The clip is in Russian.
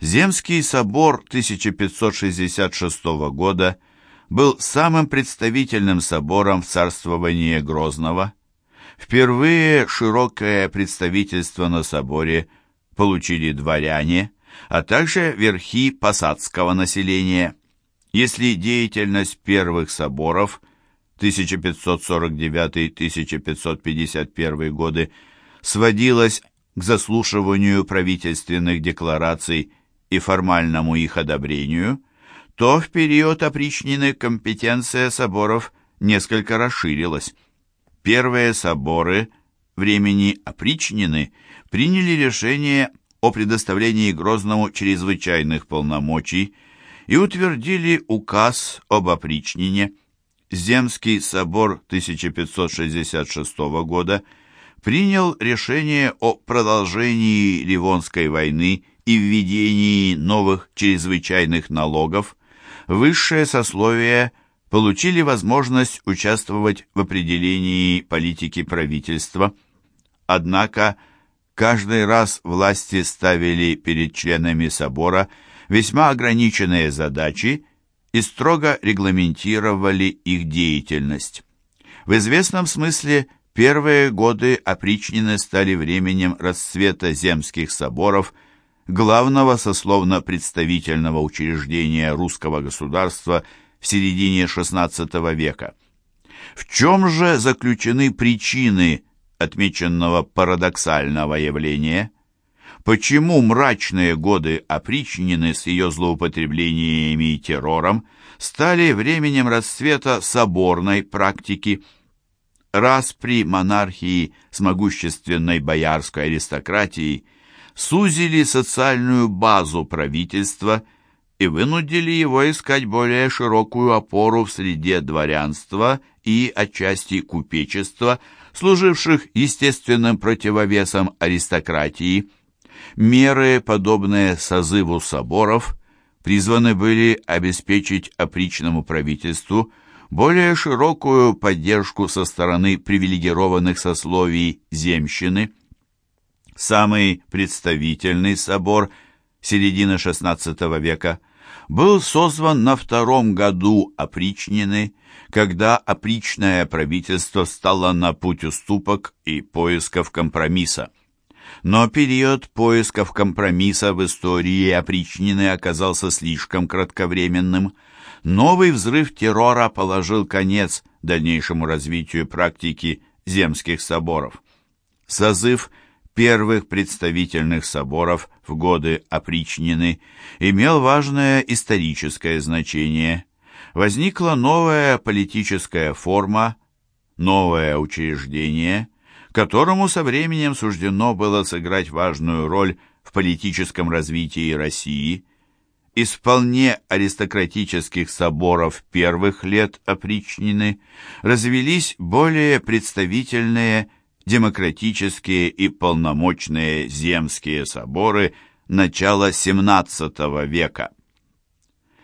Земский собор 1566 года был самым представительным собором в царствовании Грозного. Впервые широкое представительство на соборе получили дворяне, а также верхи посадского населения. Если деятельность первых соборов 1549-1551 годы сводилась к заслушиванию правительственных деклараций и формальному их одобрению, то в период опричнины компетенция соборов несколько расширилась. Первые соборы времени опричнины приняли решение о предоставлении Грозному чрезвычайных полномочий и утвердили указ об опричнине. Земский собор 1566 года принял решение о продолжении Ливонской войны и введении новых чрезвычайных налогов, высшее сословие получили возможность участвовать в определении политики правительства. Однако каждый раз власти ставили перед членами собора весьма ограниченные задачи и строго регламентировали их деятельность. В известном смысле первые годы опричнины стали временем расцвета земских соборов – главного сословно-представительного учреждения русского государства в середине XVI века. В чем же заключены причины отмеченного парадоксального явления? Почему мрачные годы опричнины с ее злоупотреблениями и террором стали временем расцвета соборной практики? Раз при монархии с могущественной боярской аристократией – сузили социальную базу правительства и вынудили его искать более широкую опору в среде дворянства и отчасти купечества, служивших естественным противовесом аристократии. Меры, подобные созыву соборов, призваны были обеспечить опричному правительству более широкую поддержку со стороны привилегированных сословий земщины – самый представительный собор середины XVI века, был созван на втором году опричнины, когда опричное правительство стало на путь уступок и поисков компромисса. Но период поисков компромисса в истории опричнины оказался слишком кратковременным. Новый взрыв террора положил конец дальнейшему развитию практики земских соборов. Созыв первых представительных соборов в годы опричнины имел важное историческое значение. Возникла новая политическая форма, новое учреждение, которому со временем суждено было сыграть важную роль в политическом развитии России. Из вполне аристократических соборов первых лет опричнины развелись более представительные демократические и полномочные земские соборы начала XVII века.